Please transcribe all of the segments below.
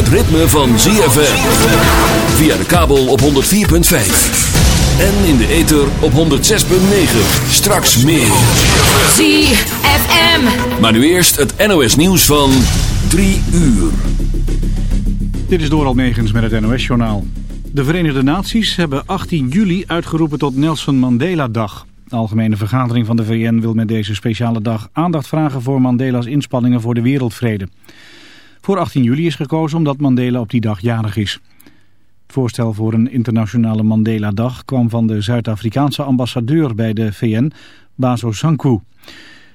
het ritme van ZFM. Via de kabel op 104.5. En in de ether op 106.9. Straks meer. ZFM. Maar nu eerst het NOS nieuws van 3 uur. Dit is Doral Negens met het NOS-journaal. De Verenigde Naties hebben 18 juli uitgeroepen tot Nelson Mandela-dag. De Algemene Vergadering van de VN wil met deze speciale dag aandacht vragen voor Mandela's inspanningen voor de wereldvrede. Voor 18 juli is gekozen omdat Mandela op die dag jarig is. Het voorstel voor een internationale Mandela-dag kwam van de Zuid-Afrikaanse ambassadeur bij de VN, Bazo Sanku.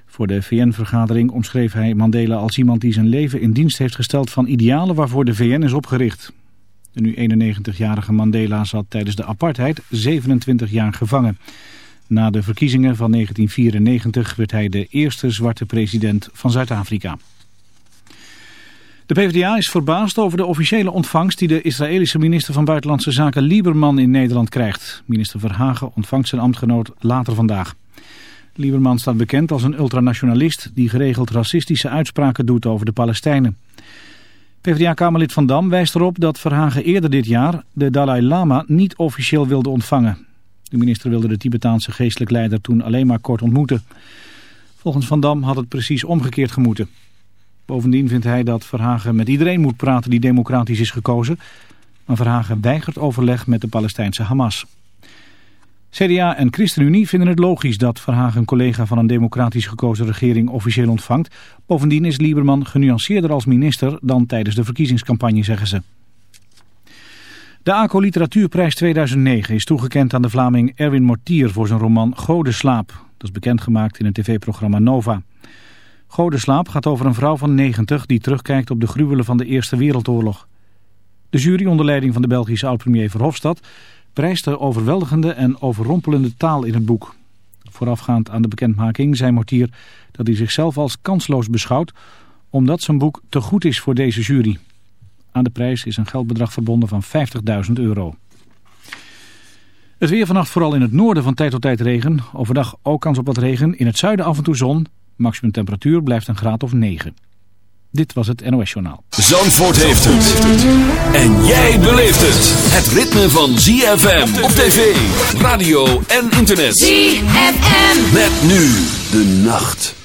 Voor de VN-vergadering omschreef hij Mandela als iemand die zijn leven in dienst heeft gesteld van idealen waarvoor de VN is opgericht. De nu 91-jarige Mandela zat tijdens de apartheid 27 jaar gevangen. Na de verkiezingen van 1994 werd hij de eerste zwarte president van Zuid-Afrika. De PvdA is verbaasd over de officiële ontvangst die de Israëlische minister van Buitenlandse Zaken Lieberman in Nederland krijgt. Minister Verhagen ontvangt zijn ambtgenoot later vandaag. Lieberman staat bekend als een ultranationalist die geregeld racistische uitspraken doet over de Palestijnen. PvdA-kamerlid Van Dam wijst erop dat Verhagen eerder dit jaar de Dalai Lama niet officieel wilde ontvangen. De minister wilde de Tibetaanse geestelijk leider toen alleen maar kort ontmoeten. Volgens Van Dam had het precies omgekeerd gemoeten. Bovendien vindt hij dat Verhagen met iedereen moet praten die democratisch is gekozen. Maar Verhagen weigert overleg met de Palestijnse Hamas. CDA en ChristenUnie vinden het logisch dat Verhagen een collega van een democratisch gekozen regering officieel ontvangt. Bovendien is Lieberman genuanceerder als minister dan tijdens de verkiezingscampagne, zeggen ze. De ACO Literatuurprijs 2009 is toegekend aan de Vlaming Erwin Mortier voor zijn roman Godeslaap. Dat is bekendgemaakt in het tv-programma Nova. Godeslaap gaat over een vrouw van 90 die terugkijkt op de gruwelen van de Eerste Wereldoorlog. De jury onder leiding van de Belgische oud-premier Verhofstadt prijst de overweldigende en overrompelende taal in het boek. Voorafgaand aan de bekendmaking zei Mortier dat hij zichzelf als kansloos beschouwt omdat zijn boek te goed is voor deze jury. Aan de prijs is een geldbedrag verbonden van 50.000 euro. Het weer vannacht vooral in het noorden van tijd tot tijd regen. Overdag ook kans op wat regen. In het zuiden af en toe zon. Maximum temperatuur blijft een graad of 9. Dit was het NOS Journaal. Zandvoort heeft het. En jij beleeft het. Het ritme van ZFM op tv, radio en internet. ZFM. Met nu de nacht.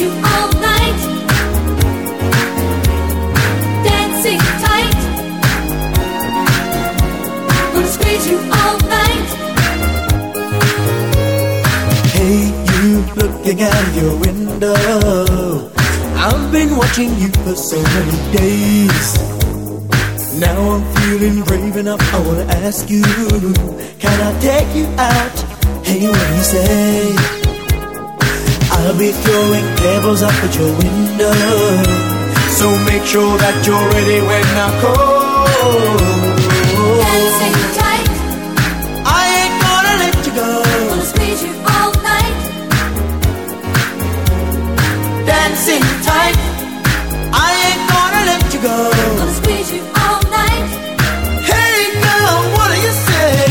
you all night dancing tight we're staying all night hey you looking out your window. I've been watching you for so many days. Now I'm feeling brave enough. I wanna ask you, can I take you out? Hey, what do you say? I'll be throwing pebbles up at your window. So make sure that you're ready when I call. Dancing tight. I ain't gonna let you go. Gonna squeeze you all night. Dancing tight. I ain't gonna let you go. Gonna squeeze you all night. Hey girl, what do you say?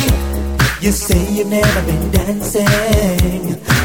You say you've never been dancing.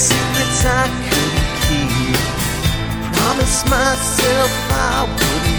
secrets I couldn't keep. Promise myself I would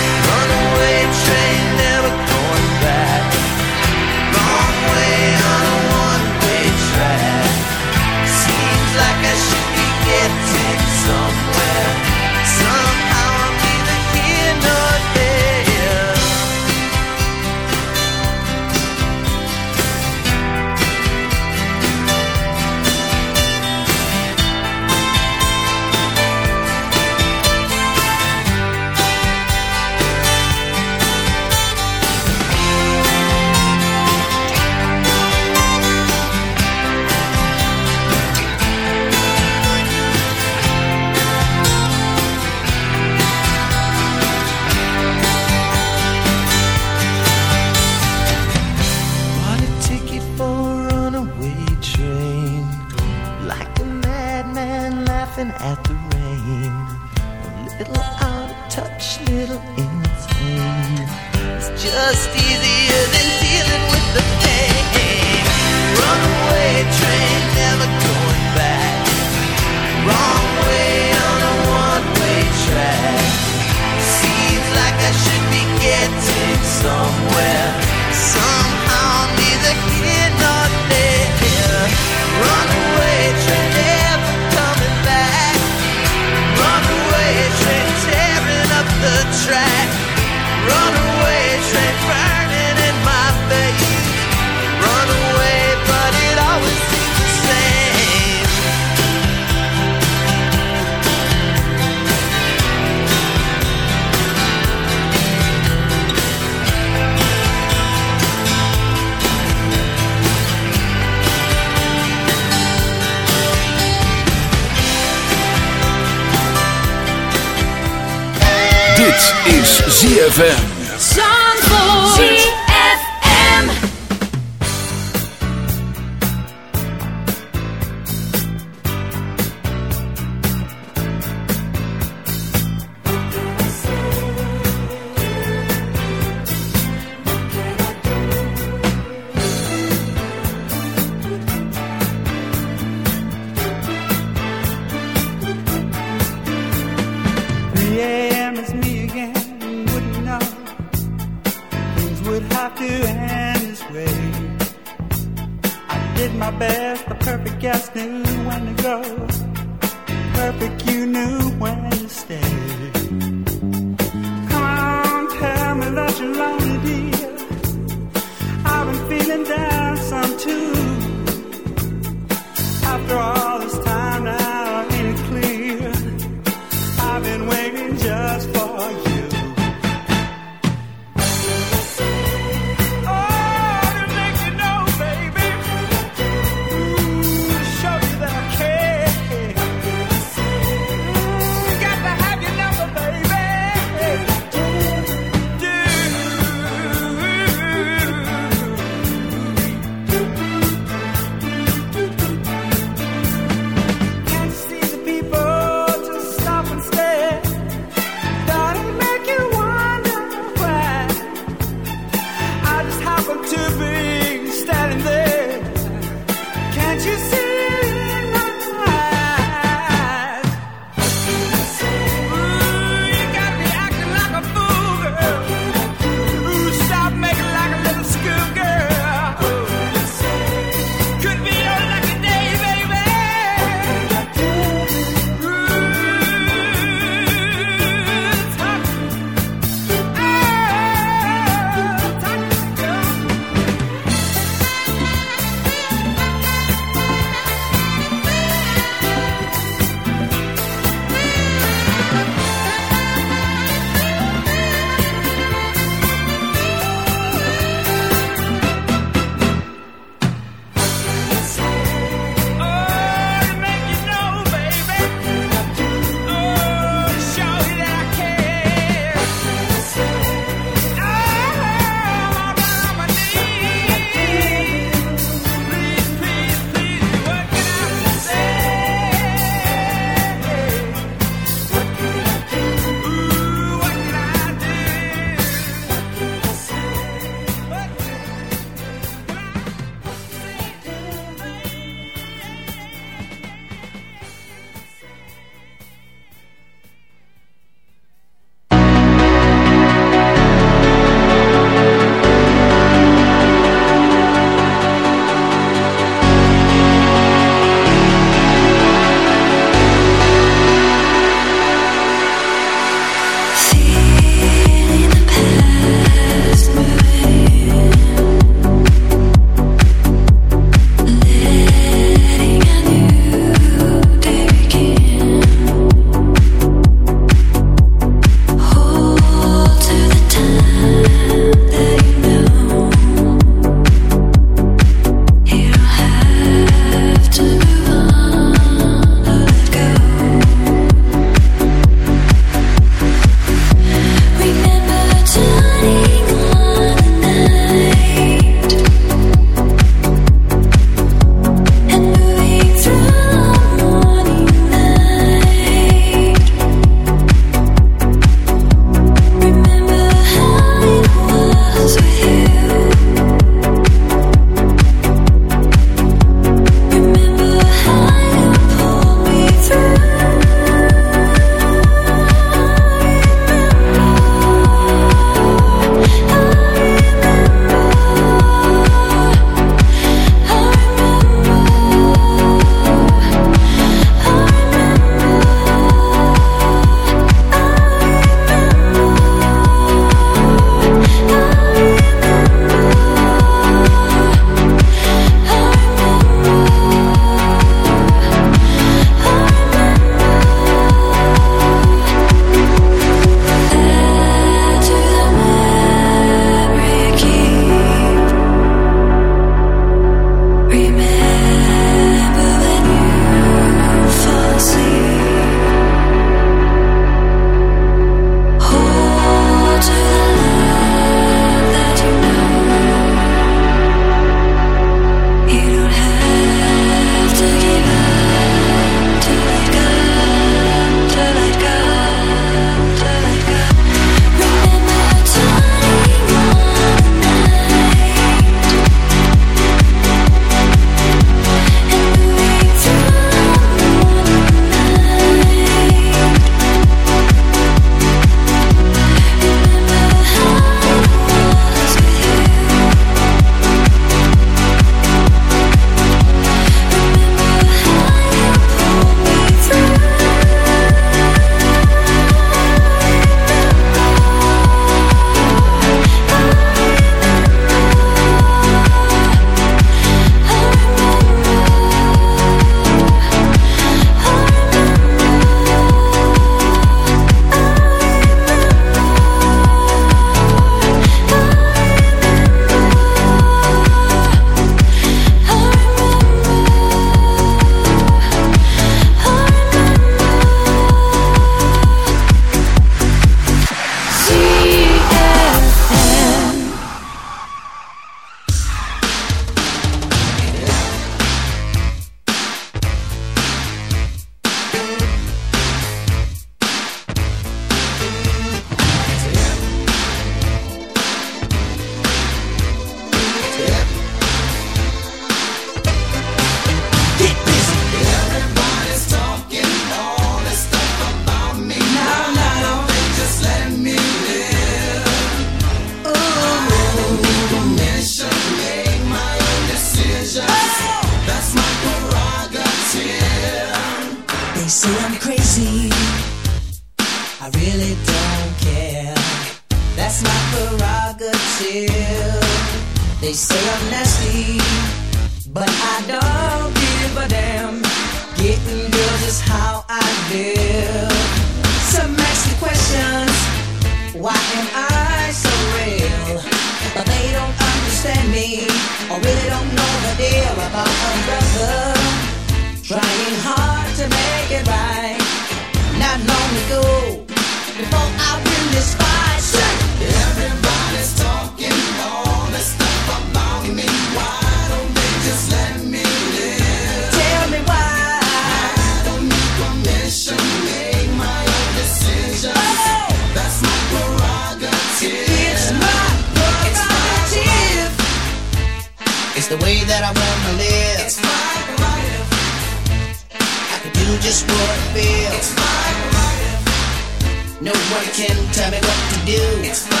No one can tell me what to do.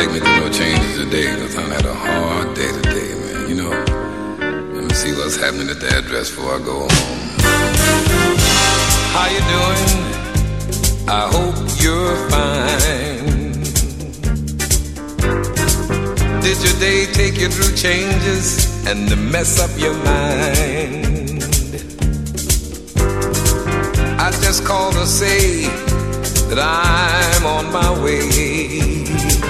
take me through no changes today, because I had a hard day today, man. You know, let me see what's happening at the address before I go home. How you doing? I hope you're fine. Did your day take you through changes and mess up your mind? I just called to say that I'm on my way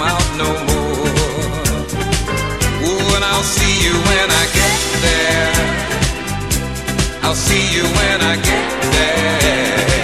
come out no more. Ooh, and I'll see you when I get there. I'll see you when I get there.